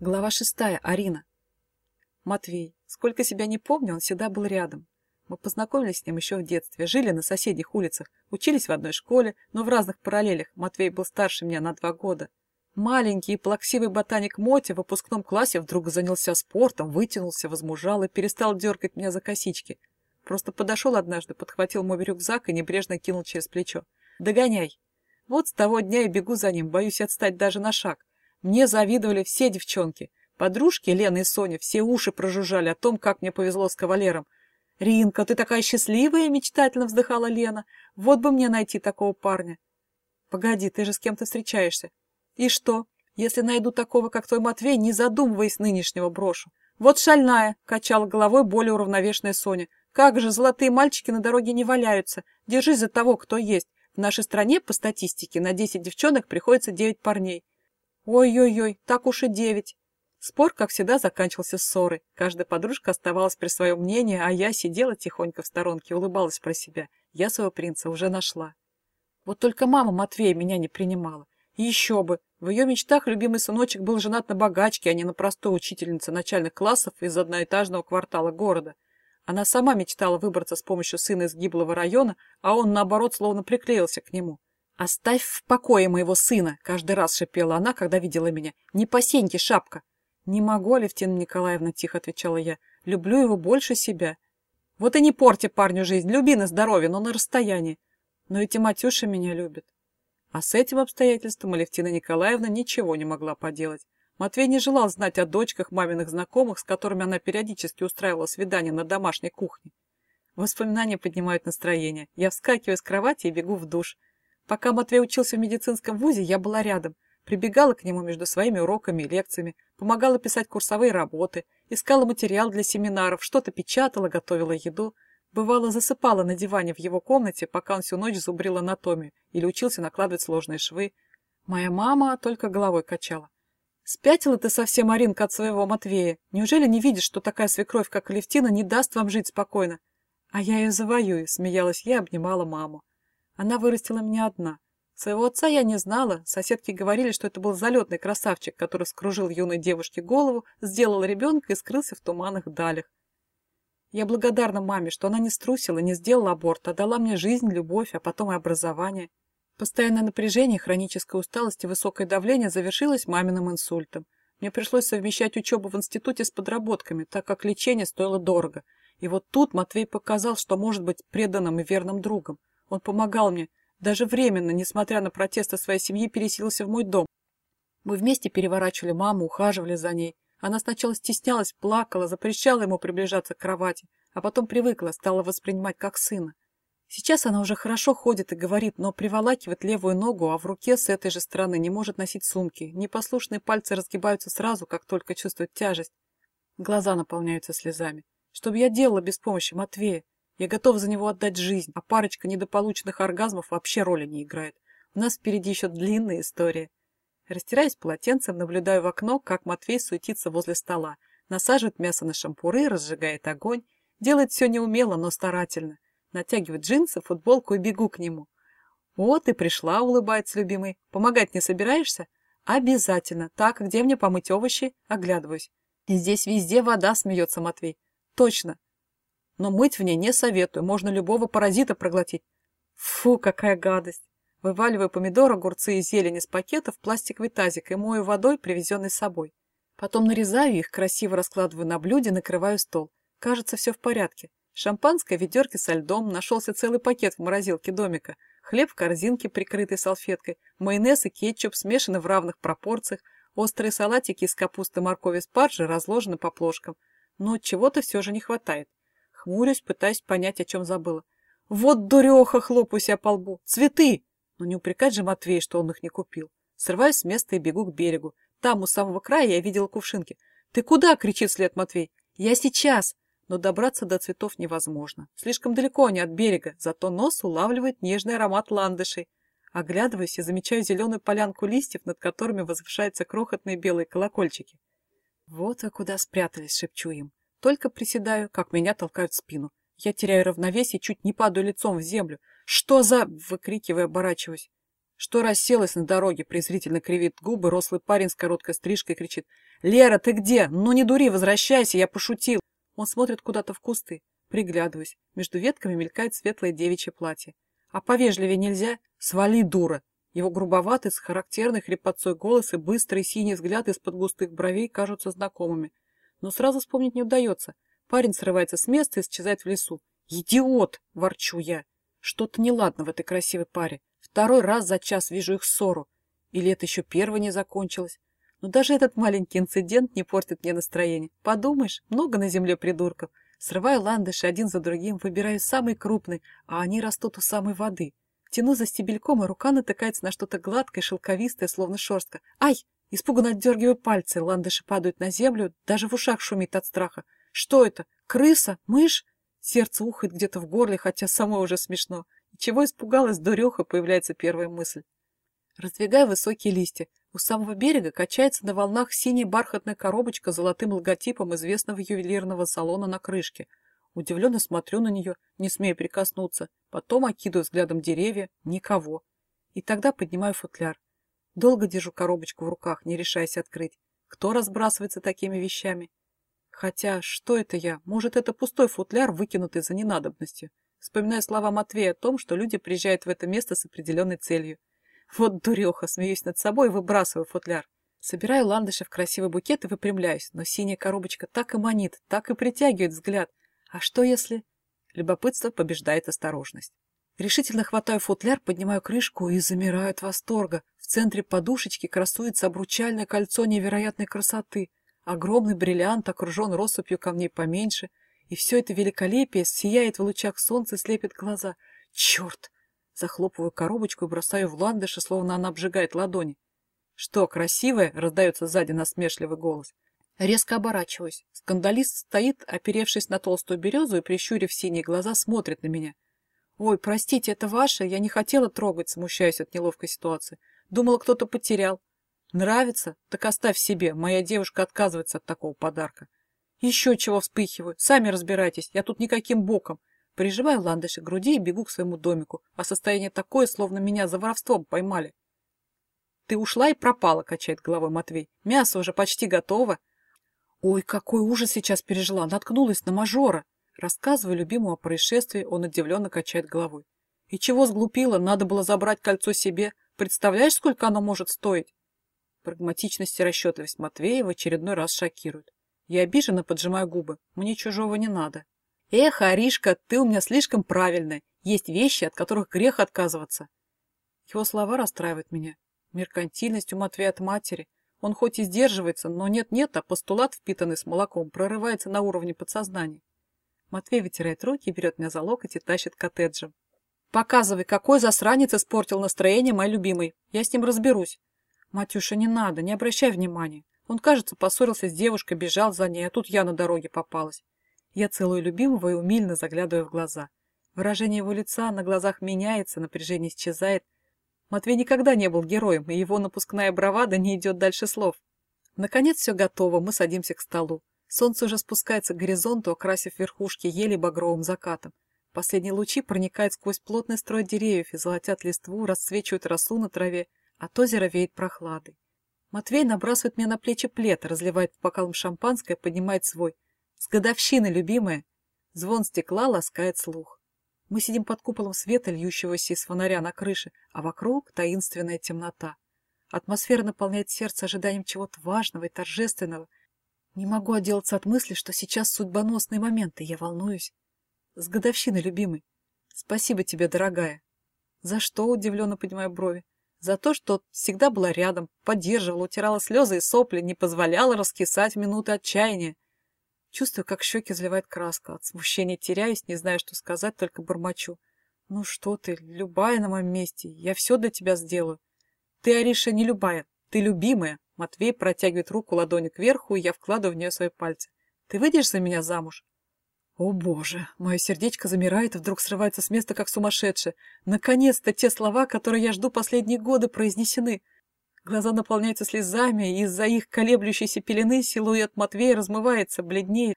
Глава шестая. Арина. Матвей. Сколько себя не помню, он всегда был рядом. Мы познакомились с ним еще в детстве, жили на соседних улицах, учились в одной школе, но в разных параллелях. Матвей был старше меня на два года. Маленький и плаксивый ботаник Моти в выпускном классе вдруг занялся спортом, вытянулся, возмужал и перестал дергать меня за косички. Просто подошел однажды, подхватил мой рюкзак и небрежно кинул через плечо. «Догоняй!» Вот с того дня я бегу за ним, боюсь отстать даже на шаг. Мне завидовали все девчонки. Подружки Лена и Соня все уши прожужжали о том, как мне повезло с кавалером. «Ринка, ты такая счастливая!» — мечтательно вздыхала Лена. «Вот бы мне найти такого парня!» «Погоди, ты же с кем-то встречаешься!» «И что? Если найду такого, как твой Матвей, не задумываясь нынешнего брошу!» «Вот шальная!» — качала головой более уравновешенная Соня. «Как же, золотые мальчики на дороге не валяются! Держись за того, кто есть! В нашей стране, по статистике, на 10 девчонок приходится 9 парней. Ой-ой-ой, так уж и девять. Спор, как всегда, заканчивался ссорой. Каждая подружка оставалась при своем мнении, а я сидела тихонько в сторонке, улыбалась про себя. Я своего принца уже нашла. Вот только мама Матвея меня не принимала. И еще бы, в ее мечтах любимый сыночек был женат на богачке, а не на простой учительнице начальных классов из одноэтажного квартала города. Она сама мечтала выбраться с помощью сына из гиблого района, а он, наоборот, словно приклеился к нему. «Оставь в покое моего сына!» — каждый раз шипела она, когда видела меня. «Не по сеньке, шапка!» «Не могу, Алевтина Николаевна», — тихо отвечала я. «Люблю его больше себя». «Вот и не порти парню жизнь, люби на здоровье, но на расстоянии. Но эти Матюша меня любят». А с этим обстоятельством Алевтина Николаевна ничего не могла поделать. Матвей не желал знать о дочках маминых знакомых, с которыми она периодически устраивала свидания на домашней кухне. Воспоминания поднимают настроение. Я вскакиваю с кровати и бегу в душ. Пока Матвей учился в медицинском вузе, я была рядом. Прибегала к нему между своими уроками и лекциями, помогала писать курсовые работы, искала материал для семинаров, что-то печатала, готовила еду. Бывало, засыпала на диване в его комнате, пока он всю ночь зубрил анатомию или учился накладывать сложные швы. Моя мама только головой качала. «Спятила ты совсем, Аринка, от своего Матвея. Неужели не видишь, что такая свекровь, как Левтина, не даст вам жить спокойно?» «А я ее завоюю», — смеялась я, обнимала маму. Она вырастила меня одна. Своего отца я не знала, соседки говорили, что это был залетный красавчик, который скружил юной девушке голову, сделал ребенка и скрылся в туманных далях. Я благодарна маме, что она не струсила, не сделала аборт, а дала мне жизнь, любовь, а потом и образование. Постоянное напряжение, хроническая усталость и высокое давление завершилось маминым инсультом. Мне пришлось совмещать учебу в институте с подработками, так как лечение стоило дорого. И вот тут Матвей показал, что может быть преданным и верным другом. Он помогал мне, даже временно, несмотря на протесты своей семьи, переселился в мой дом. Мы вместе переворачивали маму, ухаживали за ней. Она сначала стеснялась, плакала, запрещала ему приближаться к кровати, а потом привыкла, стала воспринимать как сына. Сейчас она уже хорошо ходит и говорит, но приволакивает левую ногу, а в руке с этой же стороны не может носить сумки. Непослушные пальцы разгибаются сразу, как только чувствует тяжесть. Глаза наполняются слезами. Что бы я делала без помощи Матвея? Я готов за него отдать жизнь, а парочка недополученных оргазмов вообще роли не играет. У нас впереди еще длинная история. Растираясь полотенцем, наблюдаю в окно, как Матвей суетится возле стола, насаживает мясо на шампуры, разжигает огонь, делает все неумело, но старательно. Натягивает джинсы, футболку и бегу к нему. «Вот и пришла», — улыбается любимый. «Помогать не собираешься?» «Обязательно. Так, где мне помыть овощи?» Оглядываюсь. «Здесь везде вода», — смеется Матвей. «Точно но мыть в ней не советую, можно любого паразита проглотить. Фу, какая гадость! Вываливаю помидоры, огурцы и зелень из пакета в пластиковый тазик и мою водой, привезенной с собой. Потом нарезаю их, красиво раскладываю на блюде, накрываю стол. Кажется, все в порядке. Шампанское, ведерки со льдом, нашелся целый пакет в морозилке домика, хлеб в корзинке, прикрытой салфеткой, майонез и кетчуп смешаны в равных пропорциях, острые салатики из капусты, моркови, спаржи разложены по плошкам. Но чего-то все же не хватает. Хмурюсь, пытаясь понять, о чем забыла. Вот дуреха, хлопаю себя по лбу. Цветы! Но не упрекать же Матвей, что он их не купил. Срываюсь с места и бегу к берегу. Там, у самого края, я видела кувшинки. «Ты куда?» — кричит след Матвей. «Я сейчас!» Но добраться до цветов невозможно. Слишком далеко они от берега, зато нос улавливает нежный аромат ландышей. Оглядываюсь и замечаю зеленую полянку листьев, над которыми возвышаются крохотные белые колокольчики. «Вот вы куда спрятались!» — шепчу им. Только приседаю, как меня толкают в спину. Я теряю равновесие, чуть не падаю лицом в землю. «Что за...» — выкрикивая, оборачиваюсь. Что расселась на дороге, презрительно кривит губы, рослый парень с короткой стрижкой кричит. «Лера, ты где? Ну не дури, возвращайся, я пошутил!» Он смотрит куда-то в кусты. Приглядываюсь. Между ветками мелькает светлое девичье платье. А повежливее нельзя? Свали, дура! Его грубоватый, с характерной хрипотцой голос и быстрый синий взгляд из-под густых бровей кажутся знакомыми. Но сразу вспомнить не удается. Парень срывается с места и исчезает в лесу. «Идиот!» – ворчу я. Что-то неладно в этой красивой паре. Второй раз за час вижу их ссору. Или это еще первая не закончилась. Но даже этот маленький инцидент не портит мне настроение. Подумаешь, много на земле придурков. Срываю ландыши один за другим, выбираю самый крупный, а они растут у самой воды. Тяну за стебельком, и рука натыкается на что-то гладкое, шелковистое, словно шерстка. Ай! Испуганно отдергиваю пальцы, ландыши падают на землю, даже в ушах шумит от страха. Что это? Крыса? Мышь? Сердце ухает где-то в горле, хотя самой уже смешно. Чего испугалась дуреха, появляется первая мысль. Раздвигая высокие листья, у самого берега качается на волнах синяя бархатная коробочка с золотым логотипом известного ювелирного салона на крышке. Удивленно смотрю на нее, не смея прикоснуться, потом окидываю взглядом деревья, никого. И тогда поднимаю футляр. Долго держу коробочку в руках, не решаясь открыть. Кто разбрасывается такими вещами? Хотя, что это я? Может, это пустой футляр, выкинутый за ненадобностью? Вспоминаю слова Матвея о том, что люди приезжают в это место с определенной целью. Вот дуреха, смеюсь над собой и выбрасываю футляр. Собираю ландыши в красивый букет и выпрямляюсь, но синяя коробочка так и манит, так и притягивает взгляд. А что если... Любопытство побеждает осторожность. Решительно хватаю футляр, поднимаю крышку и замираю от восторга. В центре подушечки красуется обручальное кольцо невероятной красоты. Огромный бриллиант окружен россыпью камней поменьше, и все это великолепие сияет в лучах солнца и слепит глаза. Черт! Захлопываю коробочку и бросаю в ландыши, словно она обжигает ладони. «Что, красивое?» — раздается сзади насмешливый голос. Резко оборачиваюсь. Скандалист стоит, оперевшись на толстую березу и, прищурив синие глаза, смотрит на меня. «Ой, простите, это ваше? Я не хотела трогать», смущаясь от неловкой ситуации. «Думала, кто-то потерял». «Нравится? Так оставь себе. Моя девушка отказывается от такого подарка». «Еще чего вспыхиваю. Сами разбирайтесь. Я тут никаким боком. Прижимаю ландыши к груди и бегу к своему домику, а состояние такое, словно меня за воровством поймали. «Ты ушла и пропала», — качает головой Матвей. «Мясо уже почти готово». «Ой, какой ужас сейчас пережила! Наткнулась на мажора!» Рассказываю любимому о происшествии, он удивленно качает головой. «И чего сглупила? Надо было забрать кольцо себе. Представляешь, сколько оно может стоить?» Прагматичность и расчетливость Матвея в очередной раз шокируют. Я обиженно поджимаю губы. Мне чужого не надо. Эх, Аришка, ты у меня слишком правильная. Есть вещи, от которых грех отказываться. Его слова расстраивают меня. Меркантильность у Матвея от матери. Он хоть и сдерживается, но нет-нет, а постулат, впитанный с молоком, прорывается на уровне подсознания. Матвей вытирает руки, берет меня за локоть и тащит к коттеджам. «Показывай, какой засранец испортил настроение мой любимый. Я с ним разберусь». «Матюша, не надо, не обращай внимания. Он, кажется, поссорился с девушкой, бежал за ней, а тут я на дороге попалась. Я целую любимого и умильно заглядываю в глаза. Выражение его лица на глазах меняется, напряжение исчезает. Матвей никогда не был героем, и его напускная бравада не идет дальше слов. Наконец все готово, мы садимся к столу. Солнце уже спускается к горизонту, окрасив верхушки ели багровым закатом. Последние лучи проникают сквозь плотный строй деревьев и золотят листву, расцвечивают росу на траве, от озера веет прохладой. Матвей набрасывает мне на плечи плед, разливает по бокалам шампанское, поднимает свой – с годовщины, любимая! Звон стекла ласкает слух. Мы сидим под куполом света, льющегося из фонаря на крыше, а вокруг таинственная темнота. Атмосфера наполняет сердце ожиданием чего-то важного и торжественного. Не могу отделаться от мысли, что сейчас судьбоносный момент, и я волнуюсь. С годовщины, любимый. Спасибо тебе, дорогая. За что, удивленно поднимаю брови? За то, что всегда была рядом, поддерживала, утирала слезы и сопли, не позволяла раскисать минуты отчаяния. Чувствую, как щеки заливает краска. От смущения теряюсь, не знаю, что сказать, только бормочу. Ну что ты, любая на моем месте. Я все для тебя сделаю. Ты, Ариша, не любая. Ты любимая. Матвей протягивает руку ладони кверху, и я вкладываю в нее свои пальцы. Ты выйдешь за меня замуж? О боже, мое сердечко замирает и вдруг срывается с места, как сумасшедшее. Наконец-то те слова, которые я жду последние годы, произнесены. Глаза наполняются слезами, и из-за их колеблющейся пелены силуэт Матвея размывается, бледнеет.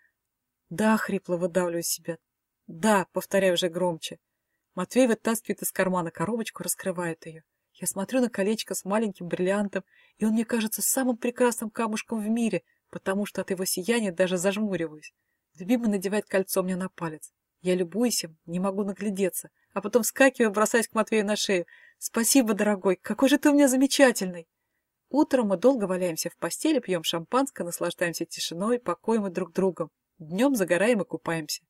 «Да», — хрипло выдавливаю себя. «Да», — повторяю уже громче. Матвей вытаскивает из кармана коробочку, раскрывает ее. Я смотрю на колечко с маленьким бриллиантом, и он мне кажется самым прекрасным камушком в мире, потому что от его сияния даже зажмуриваюсь. Любимый надевает кольцо мне на палец. Я любуюсь им, не могу наглядеться, а потом вскакиваю, бросаясь к Матвею на шею. «Спасибо, дорогой! Какой же ты у меня замечательный!» Утром мы долго валяемся в постели, пьем шампанское, наслаждаемся тишиной, покоем и друг другом. Днем загораем и купаемся.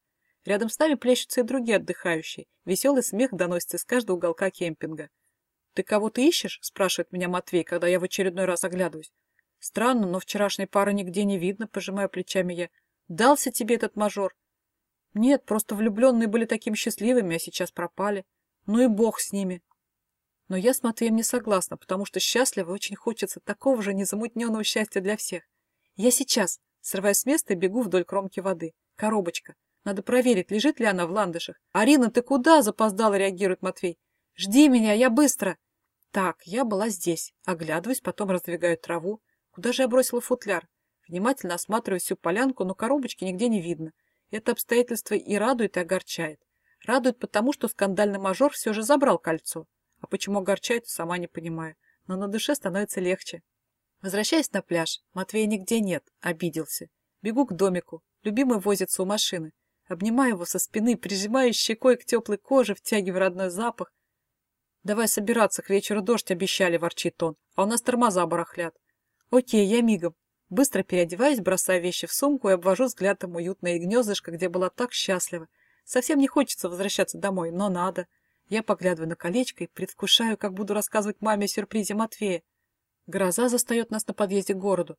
Рядом с нами плещутся и другие отдыхающие. Веселый смех доносится из каждого уголка кемпинга. «Ты кого-то ищешь?» – спрашивает меня Матвей, когда я в очередной раз оглядываюсь. «Странно, но вчерашней пары нигде не видно», – пожимаю плечами я. «Дался тебе этот мажор?» «Нет, просто влюбленные были такими счастливыми, а сейчас пропали. Ну и бог с ними». Но я с Матвеем не согласна, потому что счастливо очень хочется такого же незамутненного счастья для всех. Я сейчас, срываюсь с места бегу вдоль кромки воды. Коробочка. Надо проверить, лежит ли она в ландышах. «Арина, ты куда?» – запоздало реагирует Матвей. «Жди меня, я быстро!» Так, я была здесь. Оглядываюсь, потом раздвигаю траву. Куда же я бросила футляр? Внимательно осматриваю всю полянку, но коробочки нигде не видно. Это обстоятельство и радует, и огорчает. Радует потому, что скандальный мажор все же забрал кольцо. А почему огорчает, сама не понимаю. Но на душе становится легче. Возвращаясь на пляж, Матвея нигде нет, обиделся. Бегу к домику. Любимый возится у машины. Обнимаю его со спины, прижимаю щекой к теплой коже, втягивая родной запах. «Давай собираться, к вечеру дождь обещали», — ворчит он. «А у нас тормоза барахлят». «Окей, я мигом». Быстро переодеваюсь, бросаю вещи в сумку и обвожу взглядом уютное гнездышко, где была так счастлива. Совсем не хочется возвращаться домой, но надо. Я поглядываю на колечко и предвкушаю, как буду рассказывать маме о сюрпризе Матвея. Гроза застает нас на подъезде к городу.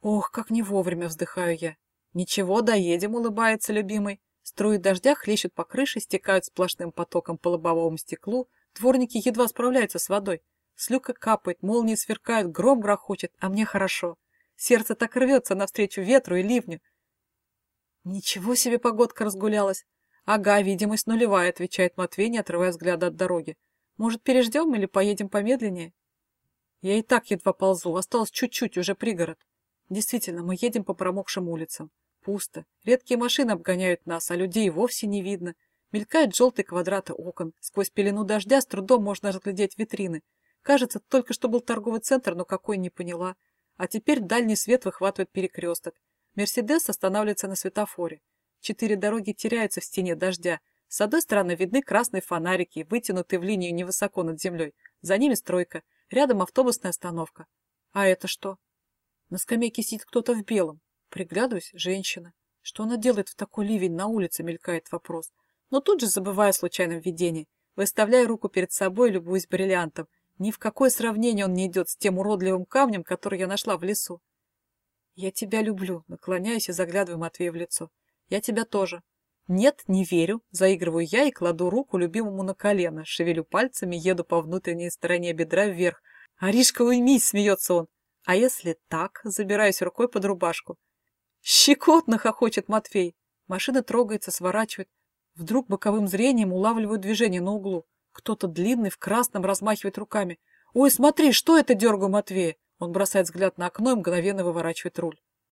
Ох, как не вовремя вздыхаю я. Ничего, доедем, улыбается любимый. Струи дождя хлещут по крыше, стекают сплошным потоком по лобовому стеклу. Дворники едва справляются с водой. Слюка капает, молнии сверкают, гром грохочет, а мне хорошо. Сердце так рвется навстречу ветру и ливню. Ничего себе погодка разгулялась. «Ага, видимость нулевая», — отвечает Матвей, не отрывая взгляда от дороги. «Может, переждем или поедем помедленнее?» Я и так едва ползу, осталось чуть-чуть, уже пригород. Действительно, мы едем по промокшим улицам. Пусто. Редкие машины обгоняют нас, а людей вовсе не видно. Мелькают желтые квадраты окон. Сквозь пелену дождя с трудом можно разглядеть витрины. Кажется, только что был торговый центр, но какой не поняла. А теперь дальний свет выхватывает перекресток. Мерседес останавливается на светофоре. Четыре дороги теряются в стене дождя. С одной стороны видны красные фонарики, вытянутые в линию невысоко над землей. За ними стройка. Рядом автобусная остановка. А это что? На скамейке сидит кто-то в белом. Приглядываюсь, женщина. Что она делает в такой ливень на улице, мелькает вопрос. Но тут же забываю о случайном видении. Выставляю руку перед собой, любуюсь бриллиантом. Ни в какое сравнение он не идет с тем уродливым камнем, который я нашла в лесу. «Я тебя люблю», — наклоняюсь и заглядываю Матвею в лицо. Я тебя тоже. Нет, не верю. Заигрываю я и кладу руку любимому на колено, шевелю пальцами, еду по внутренней стороне бедра вверх. «Аришка, уймись!» — смеется он. А если так? Забираюсь рукой под рубашку. Щекотно хохочет Матвей. Машина трогается, сворачивает. Вдруг боковым зрением улавливаю движение на углу. Кто-то длинный в красном размахивает руками. «Ой, смотри, что это?» — дергаю Матвея. Он бросает взгляд на окно и мгновенно выворачивает руль.